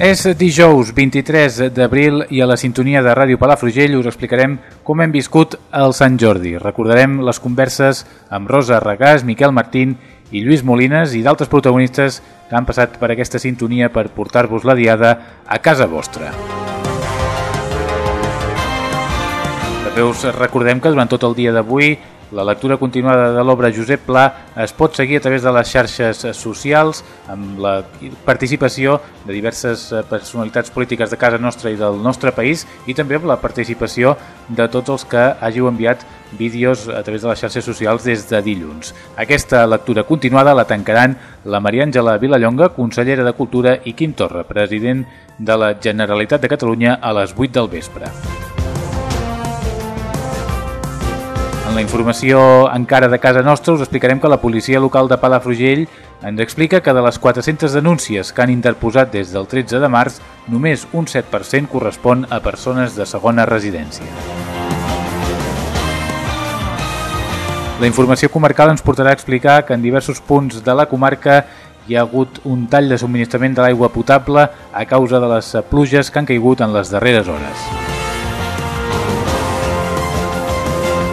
És dijous 23 d'abril i a la sintonia de Ràdio Palafrugell us explicarem com hem viscut el Sant Jordi. Recordarem les converses amb Rosa Regàs, Miquel Martín i Lluís Molines i d'altres protagonistes que han passat per aquesta sintonia per portar-vos la diada a casa vostra. També us recordem que durant tot el dia d'avui la lectura continuada de l'obra Josep Pla es pot seguir a través de les xarxes socials amb la participació de diverses eh, personalitats polítiques de casa nostra i del nostre país i també amb la participació de tots els que hàgiu enviat vídeos a través de les xarxes socials des de dilluns. Aquesta lectura continuada la tancaran la Maria Àngela Vilallonga, consellera de Cultura, i Quim Torra, president de la Generalitat de Catalunya a les 8 del vespre. En la informació encara de casa nostra us explicarem que la policia local de Palafrugell ens explica que de les 400 denúncies que han interposat des del 13 de març, només un 7% correspon a persones de segona residència. La informació comarcal ens portarà a explicar que en diversos punts de la comarca hi ha hagut un tall de subministrament de l'aigua potable a causa de les pluges que han caigut en les darreres hores.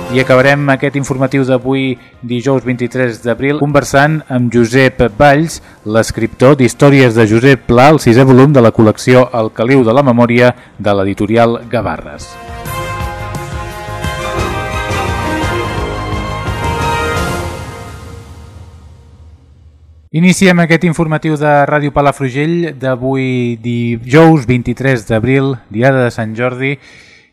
I acabarem aquest informatiu d'avui, dijous 23 d'abril, conversant amb Josep Valls, l'escriptor d'Històries de Josep Pla, el sisè volum de la col·lecció El Caliu de la Memòria de l'editorial Gavarres. Iniciem aquest informatiu de Ràdio Palafrugell d'avui dijous 23 d'abril, diada de Sant Jordi,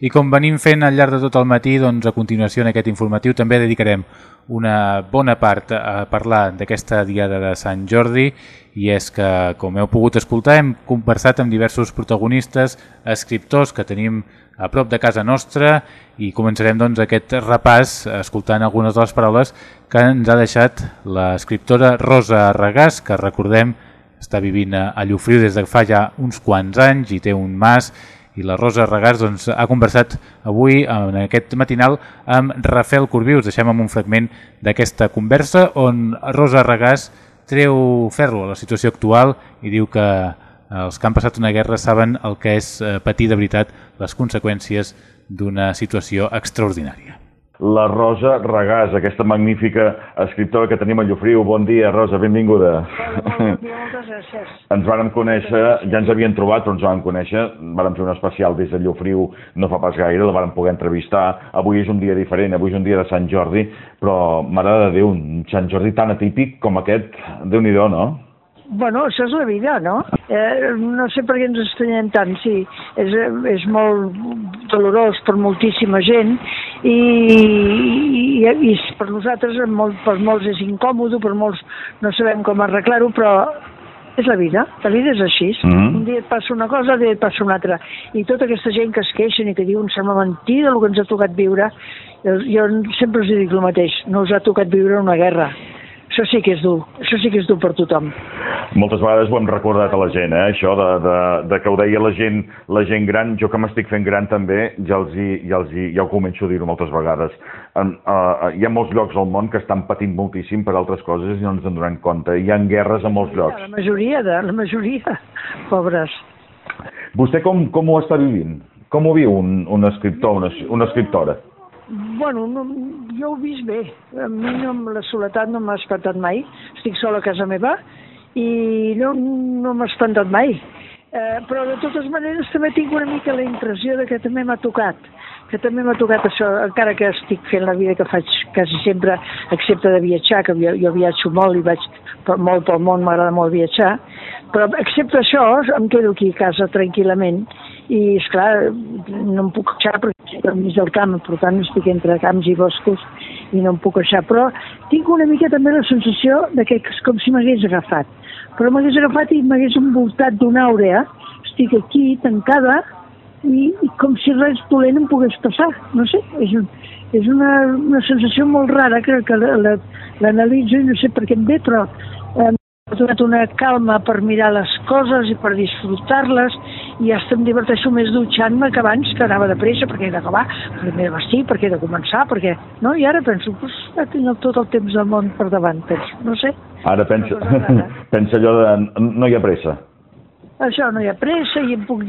i com venim fent al llarg de tot el matí, doncs a continuació en aquest informatiu també dedicarem una bona part a parlar d'aquesta diada de Sant Jordi. I és que, com heu pogut escoltar, hem conversat amb diversos protagonistes, escriptors que tenim a prop de casa nostra i començarem doncs, aquest repàs escoltant algunes de les paraules que ens ha deixat l'escriptora Rosa Regàs, que recordem està vivint a Llofriu des de fa ja uns quants anys i té un mas i la Rosa Regàs doncs, ha conversat avui en aquest matinal amb Rafael Corbí. Us deixem amb un fragment d'aquesta conversa on Rosa Regàs treu ferro a la situació actual i diu que els que han passat una guerra saben el que és eh, patir de veritat les conseqüències d'una situació extraordinària la Rosa Regàs, aquesta magnífica escriptora que tenim a Llofriu. Bon dia, Rosa, benvinguda. Bon dia, moltes gràcies. Ens vàrem conèixer, ja ens havien trobat, però ens vam conèixer, vàrem fer un especial des de Llofriu no fa pas gaire, la vàrem poder entrevistar. Avui és un dia diferent, avui és un dia de Sant Jordi, però, mare de Déu, un Sant Jordi tan atípic com aquest, déu nhi no? Bueno, això és la vida, no? Eh, no sé per què ens estranyem tant, sí. És, és molt dolorós per moltíssima gent i, i, i per nosaltres, molt, per molts és incòmode, per molts no sabem com arreglar-ho, però és la vida, la vida és així. Mm -hmm. Un dia et passa una cosa, un dia et passa una altra. I tota aquesta gent que es queixen i que diuen sembla mentida el que ens ha tocat viure, jo, jo sempre us dic el mateix, no us ha tocat viure una guerra, això sí que és dur, això sí que és dur per tothom. Moltes vegades ho hem recordat a la gent, eh? això de, de, de que ho deia la gent, la gent gran, jo que m'estic fent gran també, ja, els hi, ja, els hi, ja ho començo a dir-ho moltes vegades. En, uh, hi ha molts llocs al món que estan patint moltíssim per altres coses i no ens en donem compte. Hi ha guerres a molts llocs. La majoria, de, la majoria, pobres. Vostè com, com ho està vivint? Com ho viu un, un escriptor, una, una escriptora? Bueno, no, jo ho he vist bé. A mi no, la soledat no m'ha espantat mai. Estic sola a casa meva i no, no m'ha espantat mai. Eh, però de totes maneres també tinc una mica la impressió de que també m'ha tocat, que també m'ha tocat això, encara que estic fent la vida que faig quasi sempre, excepte de viatjar, que jo, jo viatjo molt i vaig per, molt pel món, m'agrada molt viatjar, però excepte això em quedo aquí a casa tranquil·lament. I, és clar no em puc queixar perquè estic mig del camp, per tant estic entre camps i boscos i no em puc queixar, però tinc una mica també la sensació de que és com si m'hagués agafat, però m'hagués agafat i m'hagués envoltat d'una àurea, estic aquí tancada i, i com si res dolent em pogués passar, no sé, és, un, és una, una sensació molt rara que, que l'analitzo i no sé per què em ve, però eh, ha donat una calma per mirar les coses i per disfrutar-les i ja em diverteixo més dutxant-me que abans que anava de pressa perquè he d'acabar, perquè m'he de vestir, perquè he de començar, perquè... No? I ara penso, pues, ja tinc tot el temps del món per davant, penso, no sé. Ara pensa, pensa allò de no hi ha pressa això no hi ha pressa i em puc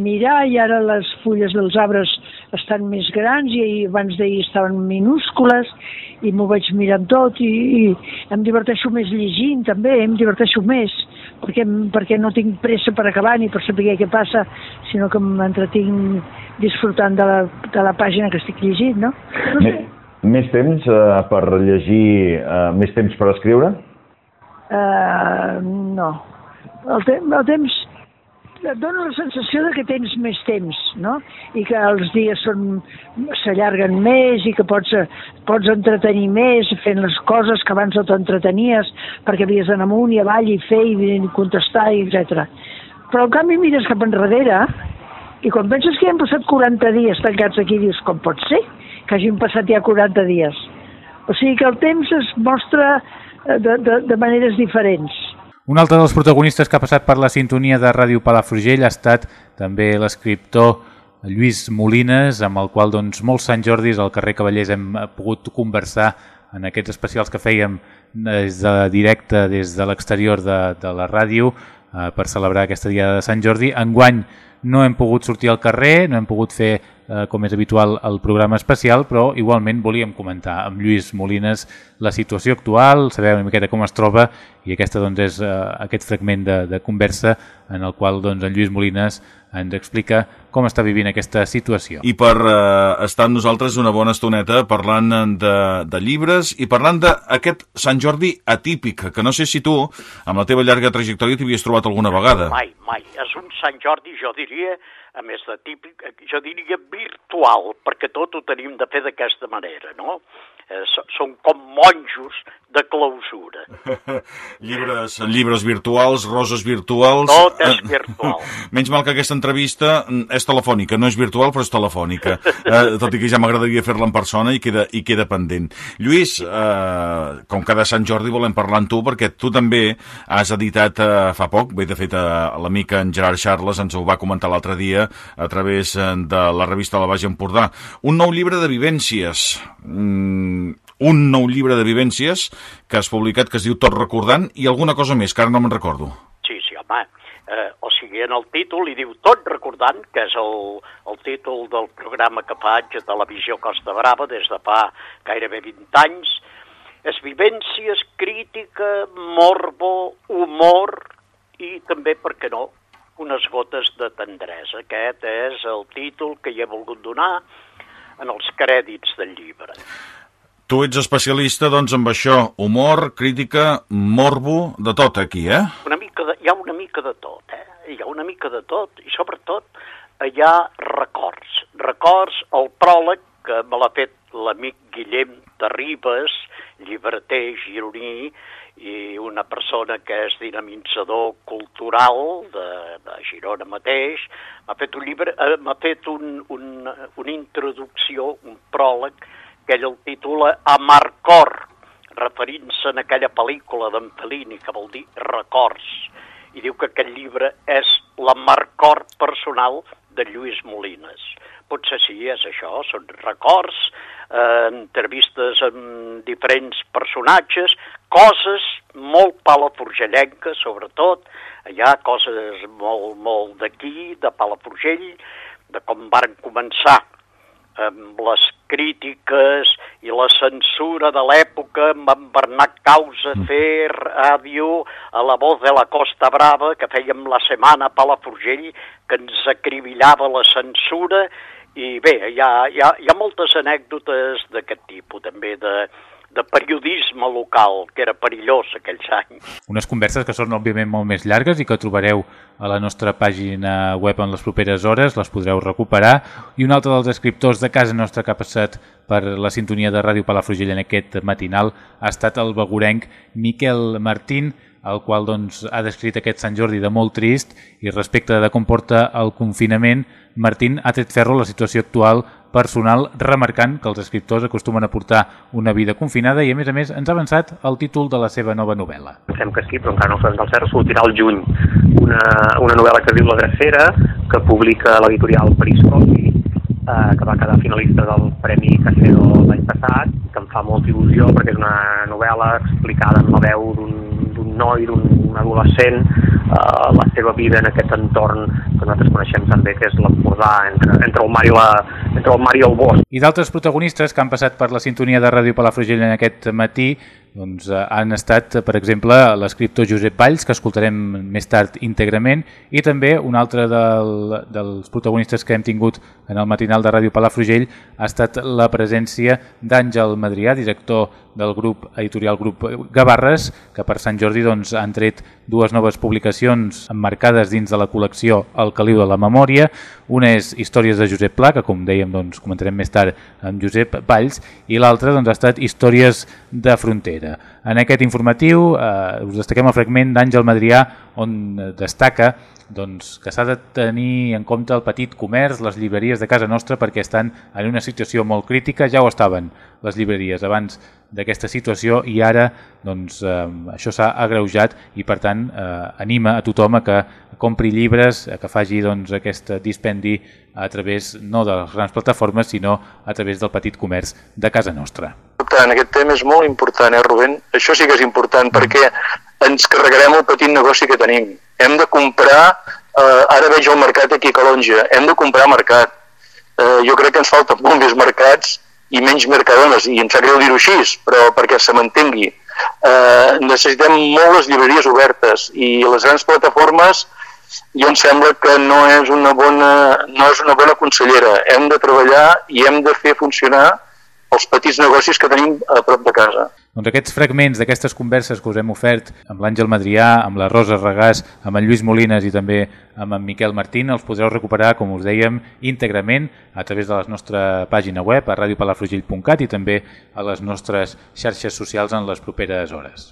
mirar i ara les fulles dels arbres estan més grans i abans d'ahir estaven minúscules i m'ho vaig mirant tot i, i em diverteixo més llegint també, em diverteixo més perquè, perquè no tinc pressa per acabar ni per saber què passa, sinó que m'entretinc disfrutant de la, de la pàgina que estic llegint, no? no sé. Més temps uh, per llegir, uh, més temps per escriure? Uh, no. El, te el temps et dona la sensació de que tens més temps, no? I que els dies s'allarguen més i que pots, pots entretenir més fent les coses que abans no t'entretenies perquè havies d'anar amunt i avall i fer i contestar, etc. Però en canvi mires cap enrere i quan penses que ja han passat 40 dies tancats aquí dius com pot ser que hagin passat ja 40 dies. O sigui que el temps es mostra eh, de, de, de maneres diferents un altre dels protagonistes que ha passat per la sintonia de Ràdio Palafrugell ha estat també l'escriptor Lluís Molines, amb el qual doncs, molts Sant Jordis al carrer Cavallers hem pogut conversar en aquests especials que fèiem des de directe des de l'exterior de, de la ràdio eh, per celebrar aquesta dia de Sant Jordi. Enguany no hem pogut sortir al carrer, no hem pogut fer eh, com és habitual, el programa especial, però igualment volíem comentar amb Lluís Molines la situació actual, saber una miqueta com es troba i aquesta doncs, és eh, aquest fragment de, de conversa en el qual doncs, en Lluís Molines ens explica com està vivint aquesta situació. I per eh, estar amb nosaltres una bona estoneta parlant de, de llibres i parlant d'aquest Sant Jordi atípic, que no sé si tu, amb la teva llarga trajectòria, t'havies trobat alguna vegada. Mai, mai. És un Sant Jordi, jo diria, a més de típic, jo diria virtual, perquè tot ho tenim de fer d'aquesta manera, no? Eh, són com monjos de clausura. llibres, llibres virtuals, roses virtuals... Tot és virtual. Menys mal que aquesta entrevista mm, és telefònica, no és virtual però és telefònica, eh, tot i que ja m'agradaria fer-la en persona i queda, i queda pendent. Lluís, eh, com cada Sant Jordi volem parlar amb tu perquè tu també has editat eh, fa poc, bé de fet eh, l'amic en Gerard Charles ens ho va comentar l'altre dia a través eh, de la revista La Baix Empordà, un nou llibre de vivències, mm, un nou llibre de vivències que has publicat que es diu Tot recordant i alguna cosa més, que ara no me'n recordo. Sí, sí, home. Eh, o sigui, en el títol hi diu Tot recordant, que és el, el títol del programa que faig a Televisió Costa Brava des de fa gairebé 20 anys. És vivències, crítica, morbo, humor i també, per què no, unes gotes de tendresa. Aquest és el títol que hi he volgut donar en els crèdits del llibre. Tu ets especialista, doncs, amb això, humor, crítica, morbo, de tot aquí, eh? Una mica de, hi ha una mica de tot, eh? Hi ha una mica de tot, i sobretot hi ha records. Records, el pròleg, que me l'ha fet l'amic Guillem Terribas, llibreter gironí, i una persona que és dinamitzador cultural de, de Girona mateix, m'ha fet un llibre, eh, m'ha fet un, un, una introducció, un pròleg, que ell el titula Amarcor, referint-se en aquella pel·lícula d'en Fellini, que vol dir records, i diu que aquest llibre és l'amarcor personal de Lluís Molines. Potser sí, és això, són records, eh, entrevistes amb diferents personatges, coses molt palaforgellenques, sobretot, hi ha coses molt, molt d'aquí, de Palafrugell, de com varen començar amb les crítiques i la censura de l'època amb en Bernat Causa mm. fer ràdio a la voz de la Costa Brava que fèiem la setmana a Palafrugell que ens acribillava la censura i bé, hi ha, hi ha, hi ha moltes anècdotes d'aquest tipus, també de, de periodisme local, que era perillós aquells anys. Unes converses que són òbviament molt més llargues i que trobareu a la nostra pàgina web en les properes hores, les podreu recuperar. I un altre dels escriptors de casa nostra que ha passat per la sintonia de Ràdio Palafrugell en aquest matinal ha estat el begurenc Miquel Martín, el qual doncs, ha descrit aquest Sant Jordi de molt trist i respecte de com porta el confinament, Martín ha tret ferro la situació actual personal remarcant que els escriptors acostumen a portar una vida confinada i a més a més ens ha avançat el títol de la seva nova novel·la. Pensem que sí, però encara no sabem del cert, sortirà al juny una, una novel·la que diu La Gracera, que publica l'editorial Periscopi, eh, que va quedar finalista del Premi Casero l'any passat, que em fa molta il·lusió perquè és una novel·la explicada en la veu d'un noi, d'un adolescent, eh, la seva vida en aquest entorn que nosaltres coneixem també, que és l'Empordà, entre, entre, i la, entre el mar i el bosc. I d'altres protagonistes que han passat per la sintonia de Ràdio Palafrugell en aquest matí doncs, eh, han estat, per exemple, l'escriptor Josep Valls, que escoltarem més tard íntegrament, i també un altre del, dels protagonistes que hem tingut en el matinal de Ràdio Palafrugell ha estat la presència d'Àngel Madrià, director del grup editorial Grup Gavarres, que per Sant Jordi doncs, han tret dues noves publicacions emmarcades dins de la col·lecció El Caliu de la Memòria. Una és Històries de Josep Pla, que com dèiem doncs, comentarem més tard amb Josep Valls, i l'altra doncs, ha estat Històries de Frontera. En aquest informatiu eh, us destaquem el fragment d'Àngel Madrià on destaca doncs, que s'ha de tenir en compte el petit comerç, les llibreries de casa nostra perquè estan en una situació molt crítica, ja ho estaven les llibreries abans d'aquesta situació i ara doncs, eh, això s'ha agreujat i per tant eh, anima a tothom a que compri llibres, a que faci doncs, aquest dispendi a través no de les grans plataformes sinó a través del petit comerç de casa nostra. Tant, aquest tema és molt important, eh, Rubén? Això sí que és important perquè ens carregarem el petit negoci que tenim. Hem de comprar, ara veig el mercat aquí a Calonja, hem de comprar mercat. Eh, jo crec que ens falten molt més mercats i menys mercadones, i em sap greu dir-ho així, però perquè se m'entengui. Eh, necessitem moltes llibreries obertes i les grans plataformes jo em sembla que no és una bona, no és una bona consellera. Hem de treballar i hem de fer funcionar els petits negocis que tenim a prop de casa. Doncs aquests fragments d'aquestes converses que us hem ofert amb l'Àngel Madrià, amb la Rosa Regàs, amb en Lluís Molines i també amb en Miquel Martín, els podreu recuperar, com us dèiem, íntegrament a través de la nostra pàgina web a radiopalafrugell.cat i també a les nostres xarxes socials en les properes hores.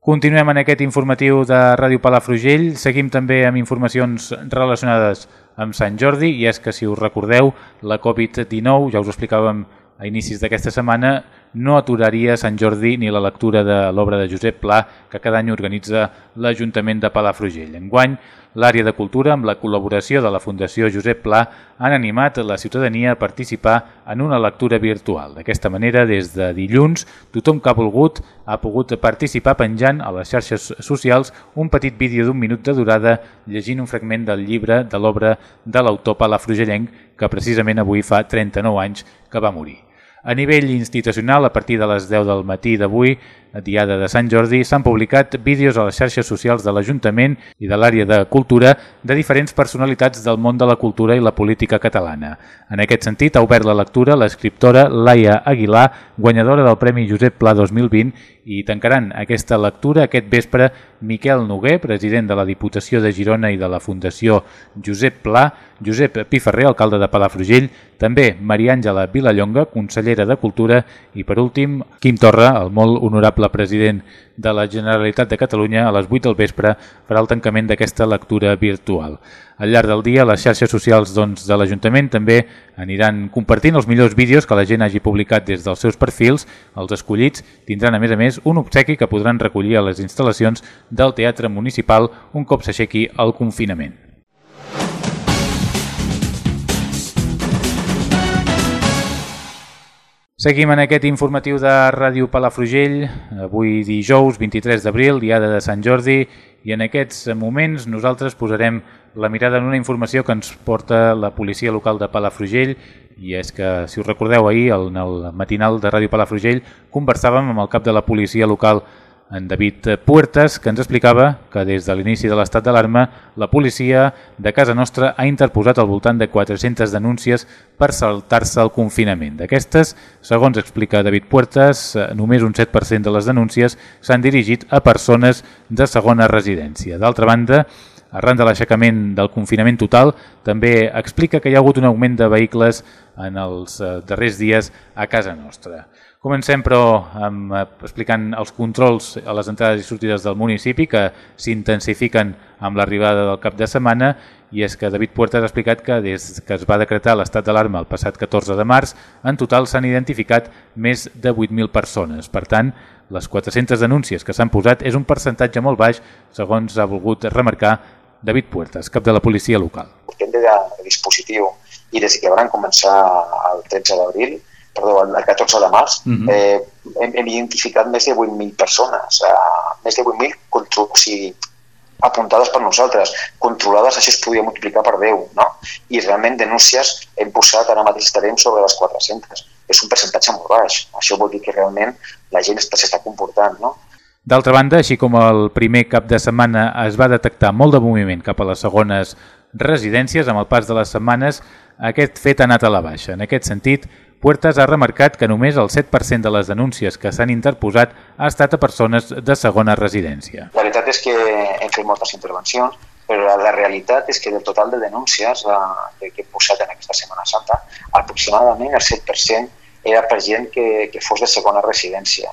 Continuem en aquest informatiu de Ràdio Palafrugell. Seguim també amb informacions relacionades amb Sant Jordi i és que, si us recordeu, la Covid-19, ja us ho explicàvem a inicis d'aquesta setmana, no aturaria Sant Jordi ni la lectura de l'obra de Josep Pla que cada any organitza l'Ajuntament de Palafrugell. Enguany, l'àrea de cultura, amb la col·laboració de la Fundació Josep Pla, han animat la ciutadania a participar en una lectura virtual. D'aquesta manera, des de dilluns, tothom que ha volgut ha pogut participar penjant a les xarxes socials un petit vídeo d'un minut de durada llegint un fragment del llibre de l'obra de l'autor palafrugellenc que precisament avui fa 39 anys que va morir. A nivell institucional, a partir de les 10 del matí d'avui, Diada de Sant Jordi, s'han publicat vídeos a les xarxes socials de l'Ajuntament i de l'àrea de cultura de diferents personalitats del món de la cultura i la política catalana. En aquest sentit, ha obert la lectura l'escriptora Laia Aguilar, guanyadora del Premi Josep Pla 2020, i tancaran aquesta lectura aquest vespre Miquel Noguer, president de la Diputació de Girona i de la Fundació Josep Pla, Josep Piferrer, alcalde de Palafrugell, també Maria Àngela Vilallonga, consellera de Cultura, i per últim, Quim Torra, el molt honorable honorable president de la Generalitat de Catalunya a les 8 del vespre farà el tancament d'aquesta lectura virtual. Al llarg del dia, les xarxes socials doncs, de l'Ajuntament també aniran compartint els millors vídeos que la gent hagi publicat des dels seus perfils. Els escollits tindran, a més a més, un obsequi que podran recollir a les instal·lacions del Teatre Municipal un cop s'aixequi el confinament. Seguim en aquest informatiu de Ràdio Palafrugell, avui dijous 23 d'abril, diada de Sant Jordi, i en aquests moments nosaltres posarem la mirada en una informació que ens porta la policia local de Palafrugell, i és que, si us recordeu ahir, en el matinal de Ràdio Palafrugell, conversàvem amb el cap de la policia local en David Puertas, que ens explicava que des de l'inici de l'estat d'alarma la policia de casa nostra ha interposat al voltant de 400 denúncies per saltar-se el confinament. D'aquestes, segons explica David Puertas, només un 7% de les denúncies s'han dirigit a persones de segona residència. D'altra banda, arran de l'aixecament del confinament total, també explica que hi ha hagut un augment de vehicles en els eh, darrers dies a casa nostra. Comencem, però, amb, eh, explicant els controls a les entrades i sortides del municipi que s'intensifiquen amb l'arribada del cap de setmana i és que David Puerta ha explicat que des que es va decretar l'estat d'alarma el passat 14 de març, en total s'han identificat més de 8.000 persones. Per tant, les 400 denúncies que s'han posat és un percentatge molt baix, segons ha volgut remarcar David Puertas, cap de la policia local. Depèn del dispositiu i des que van començar el 13 d'abril perdó, el 14 de març, uh -huh. eh, hem, hem identificat més de 8.000 persones, eh, més de 8.000 o sigui, apuntades per nosaltres, controlades, això es podia multiplicar per 10, no? I realment denúncies hem posat, ara mateix estarem sobre les 400. És un percentatge molt baix. Això vol dir que realment la gent s'està comportant, no? D'altra banda, així com el primer cap de setmana es va detectar molt de moviment cap a les segones residències, amb el pas de les setmanes, aquest fet ha anat a la baixa. En aquest sentit, Puertas ha remarcat que només el 7% de les denúncies que s'han interposat ha estat a persones de segona residència. La veritat és que hem fet moltes intervencions, però la, realitat és que del total de denúncies eh, que he posat en aquesta Setmana Santa, aproximadament el 7% era per gent que, que fos de segona residència.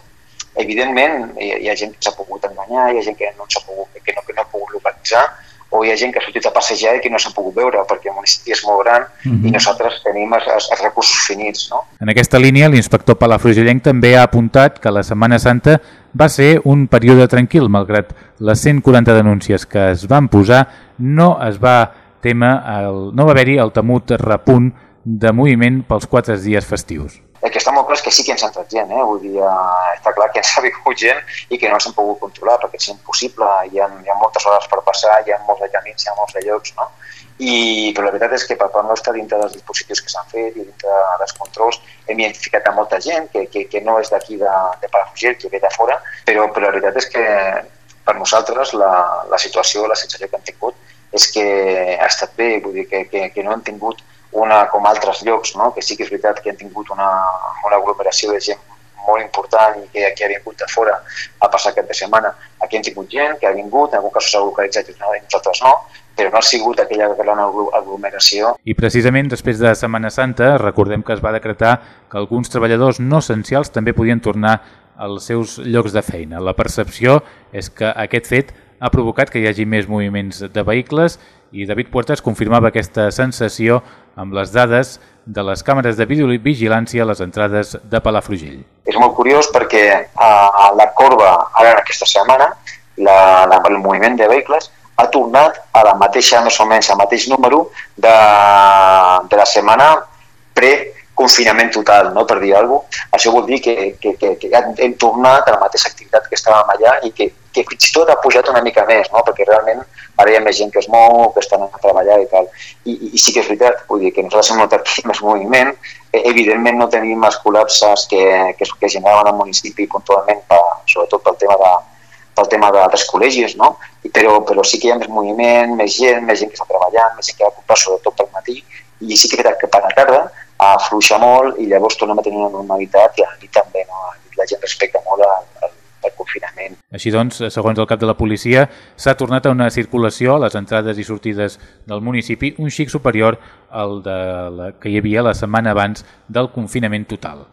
Evidentment, hi, ha gent que s'ha pogut enganyar, hi ha gent que no s'ha pogut, que no, que no ha pogut localitzar, o hi ha gent que ha sortit a passejar i que no s'han pogut veure perquè el municipi és molt gran mm -hmm. i nosaltres tenim els, els recursos finits. No? En aquesta línia, l'inspector Palafrugellenc també ha apuntat que la Setmana Santa va ser un període tranquil, malgrat les 140 denúncies que es van posar, no es va tema el, no va haver-hi el temut repunt de moviment pels quatre dies festius. El que està molt clar és que sí que ens ha entrat gent, eh? Vull dir, eh, està clar que ens ha vingut gent i que no s'han pogut controlar perquè és impossible, hi ha, hi ha moltes hores per passar, hi ha molts de camins, hi ha molts de llocs, no? I, però la veritat és que per part nostra, dintre dels dispositius que s'han fet i dintre dels controls, hem identificat a molta gent que, que, que no és d'aquí de, de Palafrugell, que ve de fora, però, però la veritat és que per nosaltres la, la situació, la sensació que hem tingut és que ha estat bé, vull dir que, que, que no hem tingut una com altres llocs, no? que sí que és veritat que han tingut una, una aglomeració de gent molt important i que, que ha vingut de fora a passar aquest de setmana. Aquí han tingut gent que ha vingut, en algun cas s'ha localitzat i nosaltres no, però no ha sigut aquella gran aglomeració. I precisament després de Setmana Santa, recordem que es va decretar que alguns treballadors no essencials també podien tornar als seus llocs de feina. La percepció és que aquest fet ha provocat que hi hagi més moviments de vehicles i David Puertas confirmava aquesta sensació amb les dades de les càmeres de videovigilància a les entrades de Palafrugell. És molt curiós perquè a la corba, ara aquesta setmana, la, la, el moviment de vehicles ha tornat a la mateixa, més o menys, al mateix número de, de la setmana pre confinament total, no? per dir alguna cosa. Això vol dir que, que, que, que hem tornat a la mateixa activitat que estàvem allà i que, que fins i tot ha pujat una mica més, no? perquè realment ara hi ha més gent que es mou, que estan a treballar i tal. I, i, i sí que és veritat, vull dir que nosaltres hem notat més moviment, eh, evidentment no tenim els col·lapses que, que, que generaven al municipi puntualment, per, sobretot pel tema de, pel tema de, dels col·legis, no? però, però sí que hi ha més moviment, més gent, més gent que està treballant, més gent que va comprar sobretot pel matí, i sí que és que per la tarda afluixa molt i llavors tornem a tenir una normalitat i a també no? la gent respecta molt el, el, el confinament. Així doncs, segons el cap de la policia, s'ha tornat a una circulació a les entrades i sortides del municipi un xic superior al de la que hi havia la setmana abans del confinament total.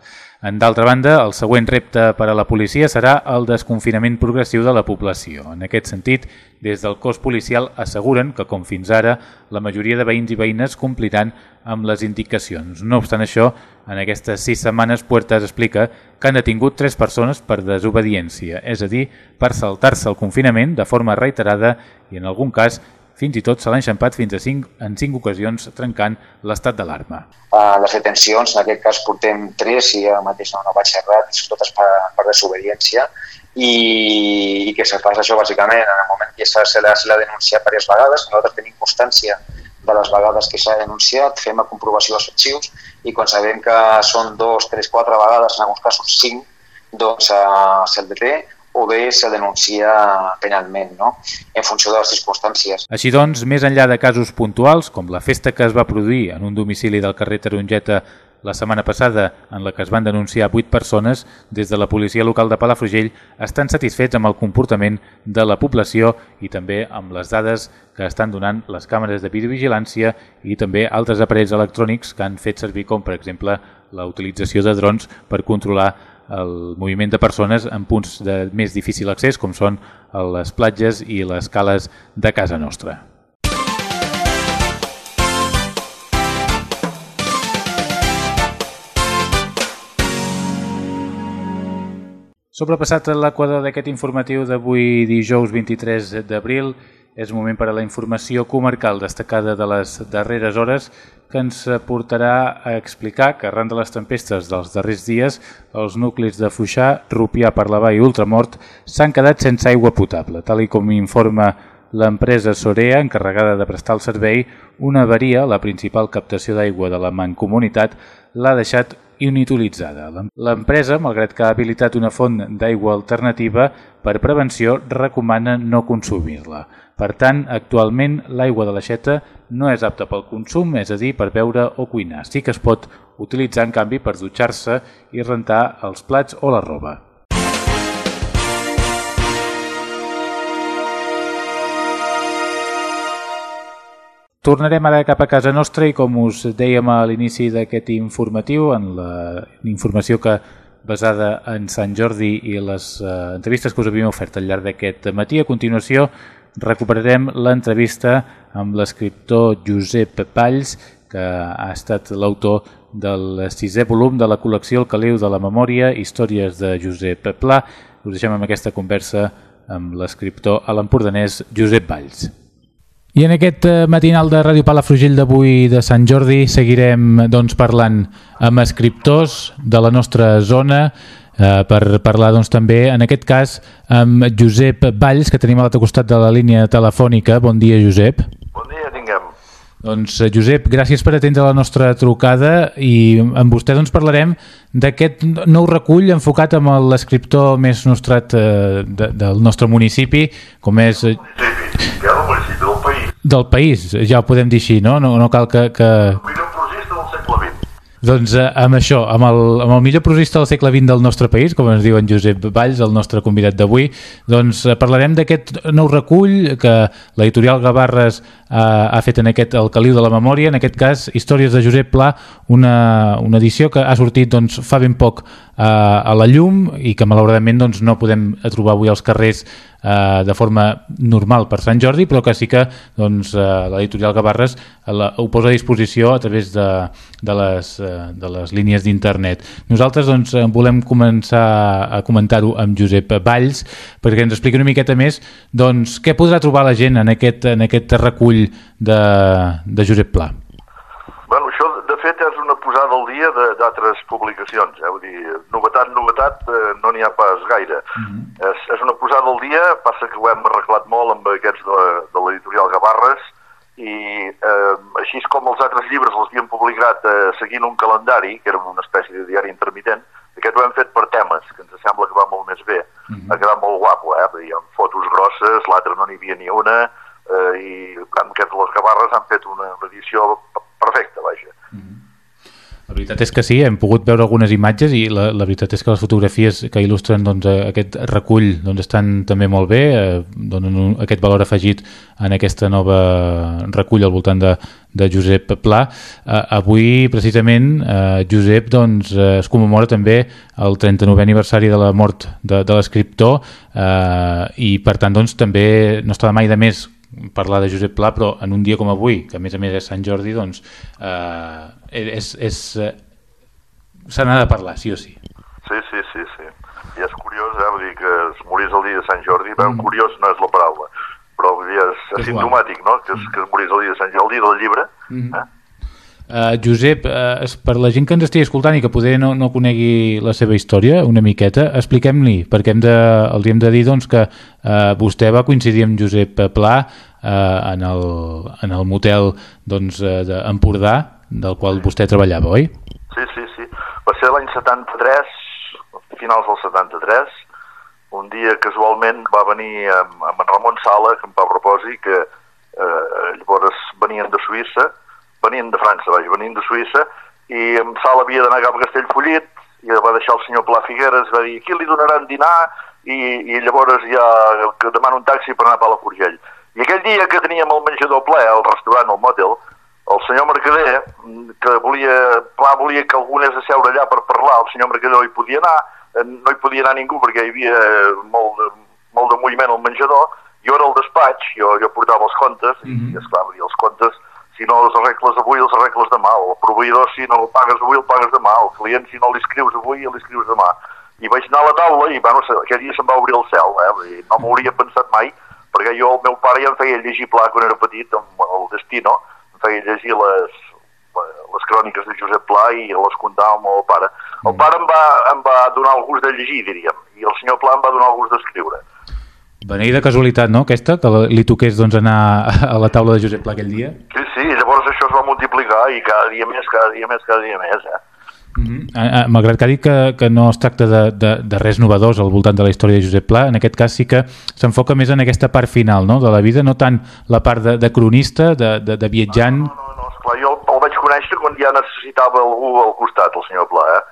D'altra banda, el següent repte per a la policia serà el desconfinament progressiu de la població. En aquest sentit, des del cos policial asseguren que, com fins ara, la majoria de veïns i veïnes compliran amb les indicacions. No obstant això, en aquestes sis setmanes, Puertas explica que han detingut tres persones per desobediència, és a dir, per saltar-se el confinament de forma reiterada i, en algun cas, fins i tot se l'ha enxampat fins a 5, en 5 ocasions trencant l'estat d'alarma. Uh, les detencions, en aquest cas portem 3 i ara mateix no, no vaig errat, totes per, per desobediència i, i que se fa això bàsicament en el moment que se l'ha denunciat diverses vegades, nosaltres tenim constància de les vegades que s'ha denunciat, fem la comprovació dels arxius i quan sabem que són dos, tres, quatre vegades, en alguns casos cinc, doncs uh, se'l deté o bé se denuncia penalment, no? en funció de les circumstàncies. Així doncs, més enllà de casos puntuals, com la festa que es va produir en un domicili del carrer Tarongeta la setmana passada, en la que es van denunciar 8 persones, des de la policia local de Palafrugell estan satisfets amb el comportament de la població i també amb les dades que estan donant les càmeres de videovigilància i també altres aparells electrònics que han fet servir, com per exemple la utilització de drons per controlar el moviment de persones en punts de més difícil accés, com són les platges i les cales de casa nostra. Sobrepassat l'equador d'aquest informatiu d'avui dijous 23 d'abril, és moment per a la informació comarcal destacada de les darreres hores que ens portarà a explicar que arran de les tempestes dels darrers dies els nuclis de Fuixà, Rupià, Parlavà i Ultramort s'han quedat sense aigua potable. Tal i com informa l'empresa Sorea, encarregada de prestar el servei, una avaria, la principal captació d'aigua de la Mancomunitat, l'ha deixat inutilitzada. L'empresa, malgrat que ha habilitat una font d'aigua alternativa, per prevenció recomana no consumir-la. Per tant, actualment l'aigua de l'aixeta no és apta pel consum, és a dir, per beure o cuinar. Sí que es pot utilitzar, en canvi, per dutxar-se i rentar els plats o la roba. Tornarem ara cap a casa nostra i com us dèiem a l'inici d'aquest informatiu, en la informació que basada en Sant Jordi i les eh, entrevistes que us havíem ofert al llarg d'aquest matí, a continuació recuperarem l'entrevista amb l'escriptor Josep Valls, que ha estat l'autor del sisè volum de la col·lecció El Caliu de la Memòria, històries de Josep Pla. Us deixem amb aquesta conversa amb l'escriptor a l'empordanès Josep Valls. I en aquest eh, matinal de Ràdio Palafrugell d'avui de Sant Jordi seguirem doncs, parlant amb escriptors de la nostra zona eh, per parlar doncs, també, en aquest cas, amb Josep Valls, que tenim a l'altre costat de la línia telefònica. Bon dia, Josep. Bon dia, tinguem. Doncs, eh, Josep, gràcies per atendre la nostra trucada i amb vostè doncs, parlarem d'aquest nou recull enfocat amb l'escriptor més nostrat eh, de, del nostre municipi, com és... Sí, sí, ja municipi del país ja ho podem dir així, no? No, no cal que... que... El millor prosista del segle XX. Doncs eh, amb això, amb el, amb el millor prosista del segle XX del nostre país, com ens diu en Josep Valls, el nostre convidat d'avui, doncs eh, parlarem d'aquest nou recull que l'editorial Gavarres eh, ha fet en aquest El Caliu de la Memòria, en aquest cas Històries de Josep Pla, una, una edició que ha sortit doncs, fa ben poc eh, a la llum i que malauradament doncs, no podem trobar avui als carrers eh, de forma normal per Sant Jordi, però que sí que doncs, eh, l'editorial Gavarres la, ho posa a disposició a través de, de, les, eh, de les línies d'internet. Nosaltres doncs, volem començar a comentar-ho amb Josep Valls perquè ens expliqui una miqueta més doncs, què podrà trobar la gent en aquest, en aquest recull de, de Josep Pla. Bueno, això de fet és una posada al dia d'altres publicacions, eh? vull dir, novetat, novetat, eh, no n'hi ha pas gaire. Mm -hmm. és, és una posada al dia, passa que ho hem arreglat molt amb aquests de, de l'editorial Gavarres, i eh, així com els altres llibres els havíem publicat eh, seguint un calendari, que era una espècie de diari intermitent, aquest ho hem fet per temes, que ens sembla que va molt més bé. Mm -hmm. Ha quedat molt guapo, eh? Hi ha fotos grosses, l'altre no n'hi havia ni una, eh, i amb aquest les Gavarres han fet una edició perfecte, vaja. La veritat és que sí, hem pogut veure algunes imatges i la, la veritat és que les fotografies que il·lustren doncs, aquest recull doncs, estan també molt bé, eh, donen un, aquest valor afegit en aquesta nova recull al voltant de, de Josep Pla. Eh, avui, precisament, eh, Josep doncs, eh, es commemora també el 39è aniversari de la mort de, de l'escriptor eh, i, per tant, doncs, també no està mai de més parlar de Josep Pla, però en un dia com avui, que a més a més és Sant Jordi, doncs eh, és, és, eh, se n'ha de parlar, sí o sí. Sí, sí, sí, sí. I és curiós, eh, vull dir que es morís el dia de Sant Jordi, mm. curiós no és la paraula, però vull dir, és, és simptomàtic, no?, que es, que es morís el dia de Sant Jordi, del llibre, mm. eh? Uh, Josep, uh, per la gent que ens estigui escoltant i que poder no, no conegui la seva història una miqueta, expliquem-li, perquè hem de, els hem de dir doncs, que uh, vostè va coincidir amb Josep Pla uh, en, el, en el motel doncs, uh, d'Empordà, del qual vostè treballava, oi? Sí, sí, sí. Va ser l'any 73, finals del 73, un dia casualment va venir amb, amb en Ramon Sala, que em va proposi, que eh, llavors venien de Suïssa, venien de França, vaja, venien de Suïssa, i en Sala havia d'anar cap a Castellfollit, i va deixar el senyor Pla Figueres, va dir, aquí li donaran dinar, i, i llavors ja que demano un taxi per anar a Palafrugell. I aquell dia que teníem el menjador ple, al restaurant, al motel, el senyor Mercader, que volia, Pla volia que algú anés a seure allà per parlar, el senyor Mercader no hi podia anar, eh, no hi podia anar ningú perquè hi havia molt de, molt de moviment al menjador, jo era al despatx, jo, jo portava els comptes, mm -hmm. i esclar, els comptes, si no els arregles avui, els arregles demà, el proveïdor, si no el pagues avui, el pagues demà, el client, si no l'escrius avui, l'escrius demà. I vaig anar a la taula i, bueno, aquell dia se'm va obrir el cel, eh? I no m'hauria pensat mai, perquè jo, el meu pare ja em feia llegir pla quan era petit, amb el Destino, em feia llegir les, les cròniques de Josep Pla i les contava amb el pare. El mm. pare em va, em va donar el gust de llegir, diríem, i el senyor Pla em va donar el gust d'escriure. De casualitat, no, aquesta, que li toqués doncs, anar a la taula de Josep Pla aquell dia? Sí, sí, llavors això es va multiplicar i cada dia més, cada dia més, cada dia més, eh? Mm -hmm. Malgrat que ha dit que, que no es tracta de, de, de res novedós al voltant de la història de Josep Pla, en aquest cas sí que s'enfoca més en aquesta part final no? de la vida, no tant la part de, de cronista, de, de, de viatjant... No, no, no, no esclar, jo el, el vaig conèixer quan ja necessitava algú al costat, el senyor Pla, eh?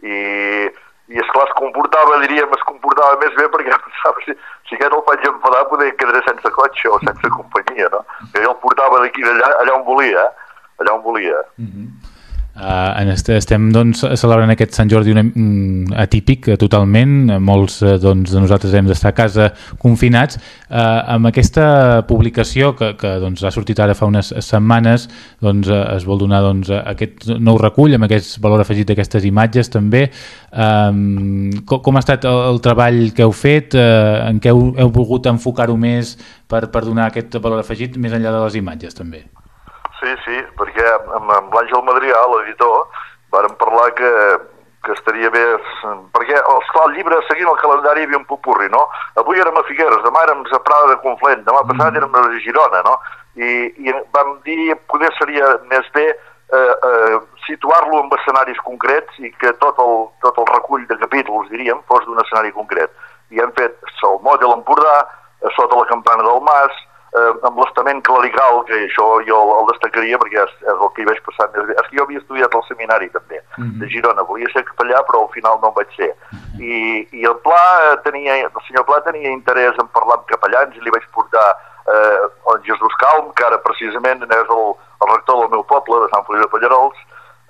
I, i esclar, es comportava, diríem, es comportava més bé perquè pensava, si, si aquest el faig enfadar poder quedaré sense cotxe o sense companyia, no? Que el portava d'aquí d'allà, allà on volia, eh? allà on volia. Mm -hmm. Uh, estem doncs, celebrant aquest Sant Jordi una, um, atípic uh, totalment, molts uh, doncs, de nosaltres hem d'estar a casa confinats. Uh, amb aquesta publicació que, que doncs, ha sortit ara fa unes setmanes doncs, uh, es vol donar doncs, aquest nou recull amb aquest valor afegit d'aquestes imatges també. Um, com, com ha estat el, el treball que heu fet? Uh, en què heu, heu volgut enfocar-ho més per, per donar aquest valor afegit més enllà de les imatges també? Sí, sí, perquè amb, amb l'Àngel Madrià, l'editor, vàrem parlar que, que estaria bé... Perquè, esclar, el llibre, seguint el calendari, hi havia un popurri, no? Avui érem a Figueres, demà érem a Prada de Conflent, demà passat érem a Girona, no? I, I vam dir, poder seria més bé eh, eh, situar-lo en escenaris concrets i que tot el, tot el recull de capítols, diríem, fos d'un escenari concret. I hem fet Moll de l'Empordà, sota la campana del Mas, eh, amb l'estament clerical, que això jo el destacaria perquè és, és el que hi vaig passar més bé. És que jo havia estudiat al seminari també, mm -hmm. de Girona, volia ser capellà però al final no ho vaig ser. I, i el Pla eh, tenia, el senyor Pla tenia interès en parlar amb capellans i li vaig portar eh, el Jesús Calm, que ara precisament és el, el rector del meu poble, de Sant Feliu de Pallarols,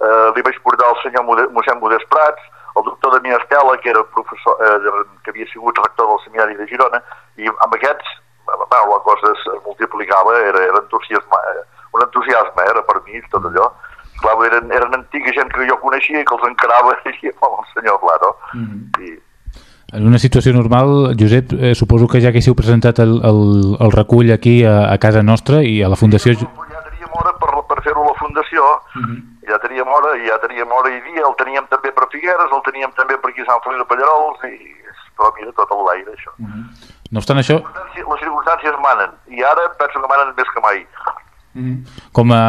eh, li vaig portar el senyor mossèn Modest Prats, el doctor de Estela, que era professor, eh, que havia sigut rector del seminari de Girona, i amb aquests bueno, la cosa es multiplicava, era, era entusiasme, eh, un entusiasme, era per mi tot allò. Clar, eren, eren antiga gent que jo coneixia i que els encarava i amb el senyor Pla, no? Mm -hmm. I, en una situació normal, Josep, eh, suposo que ja haguéssiu presentat el, el, el recull aquí a, a casa nostra i a la Fundació... Ja, ja teníem hora per, per fer-ho a la Fundació, uh -huh. ja teníem hora, ja teníem hora i dia, el teníem també per Figueres, el teníem també per aquí a Sant Feliu de Pallarols, i però mira, tot el l'aire, això. Uh -huh. No obstant això... Les circumstàncies manen, i ara penso que manen més que mai. Mm. Com a...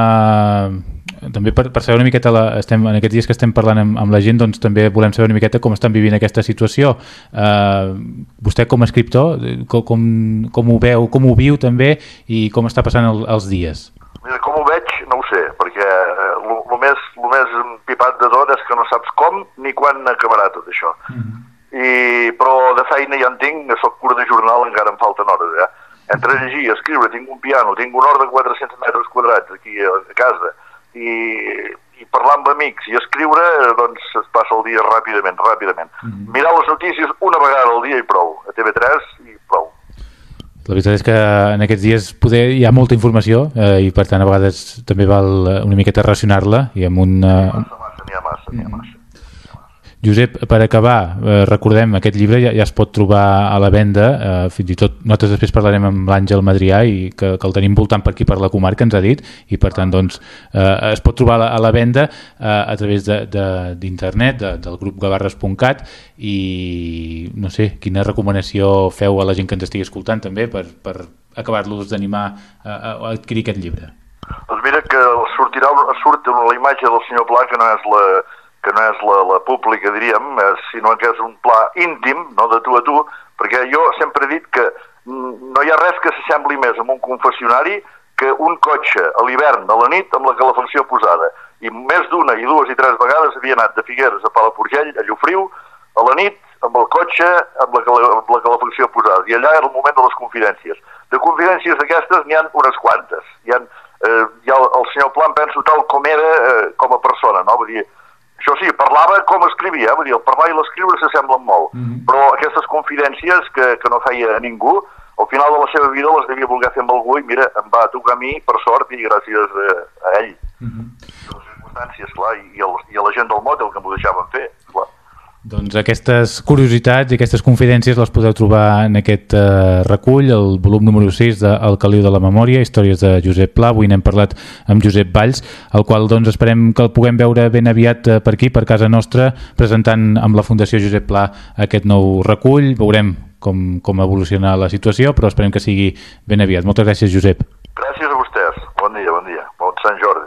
També per, per saber una miqueta, la, estem, en aquests dies que estem parlant amb, amb la gent, doncs també volem saber una miqueta com estan vivint aquesta situació. Uh, vostè com a escriptor, com, com, com ho veu, com ho viu també i com està passant el, els dies? Mira, com ho veig, no ho sé, perquè el eh, més, lo més pipat de tot és que no saps com ni quan acabarà tot això. Mm -hmm i, però de feina ja en tinc, soc cura de jornal, encara em falten hores, eh? Entre llegir, escriure, tinc un piano, tinc un hort de 400 metres quadrats aquí a, a casa, i, i parlar amb amics i escriure, doncs es passa el dia ràpidament, ràpidament. Mm -hmm. Mirar les notícies una vegada al dia i prou, a TV3 i prou. La veritat és que en aquests dies poder, hi ha molta informació eh, i per tant a vegades també val una miqueta racionar-la i amb un... Eh... N'hi ha massa, n'hi ha massa, n'hi ha massa. Josep, per acabar, eh, recordem, aquest llibre ja, ja es pot trobar a la venda, eh, fins i tot nosaltres després parlarem amb l'Àngel Madrià i que, que el tenim voltant per aquí per la comarca, ens ha dit, i per tant doncs, eh, es pot trobar a la, a la venda eh, a través d'internet, de, de, de, del grup gavarres.cat i no sé, quina recomanació feu a la gent que ens estigui escoltant també per, per acabar-los d'animar a, a adquirir aquest llibre? Doncs mira que sortirà, surt la imatge del senyor Pla que no és la, que no és la, la pública, diríem, eh, sinó que és un pla íntim, no de tu a tu, perquè jo sempre he dit que no hi ha res que s'assembli més amb un confessionari que un cotxe a l'hivern, a la nit, amb la calefacció posada. I més d'una i dues i tres vegades havia anat de Figueres a Palafrugell, a Llofriu, a la nit, amb el cotxe, amb la, amb la calefacció posada. I allà era el moment de les confidències. De confidències d'aquestes n'hi ha unes quantes. Hi ha, eh, hi ha el, el senyor Plan, penso, tal com era eh, com a persona, no? Vull dir, això sí, parlava com escrivia, eh? vull dir, el parlar i l'escriure s'assemblen molt, mm -hmm. però aquestes confidències que, que no feia a ningú, al final de la seva vida les devia voler fer amb algú i mira, em va tocar a mi per sort i gràcies a, a ell. Mm -hmm. Les circumstàncies, clar, i, i, el, i a la gent del motel que m'ho deixaven fer, clar. Doncs aquestes curiositats i aquestes confidències les podeu trobar en aquest eh, recull, el volum número 6 de El Caliu de la Memòria, històries de Josep Pla. Avui n'hem parlat amb Josep Valls, el qual doncs, esperem que el puguem veure ben aviat eh, per aquí, per casa nostra, presentant amb la Fundació Josep Pla aquest nou recull. Veurem com, com evoluciona la situació, però esperem que sigui ben aviat. Moltes gràcies, Josep. Gràcies a vostès. Bon dia, bon dia. Bon Sant Jordi.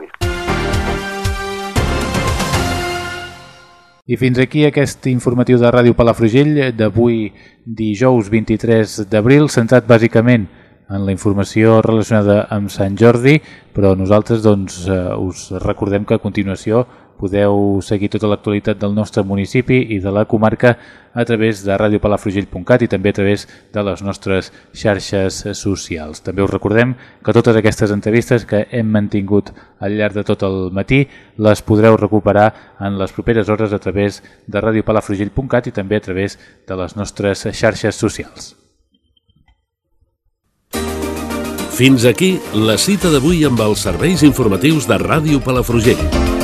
I fins aquí aquest informatiu de Ràdio Palafrugell d'avui dijous 23 d'abril, centrat bàsicament en la informació relacionada amb Sant Jordi, però nosaltres doncs, eh, us recordem que a continuació podeu seguir tota l'actualitat del nostre municipi i de la comarca a través de radiopalafrugell.cat i també a través de les nostres xarxes socials. També us recordem que totes aquestes entrevistes que hem mantingut al llarg de tot el matí les podreu recuperar en les properes hores a través de radiopalafrugell.cat i també a través de les nostres xarxes socials. Fins aquí la cita d'avui amb els serveis informatius de Ràdio Palafrugell.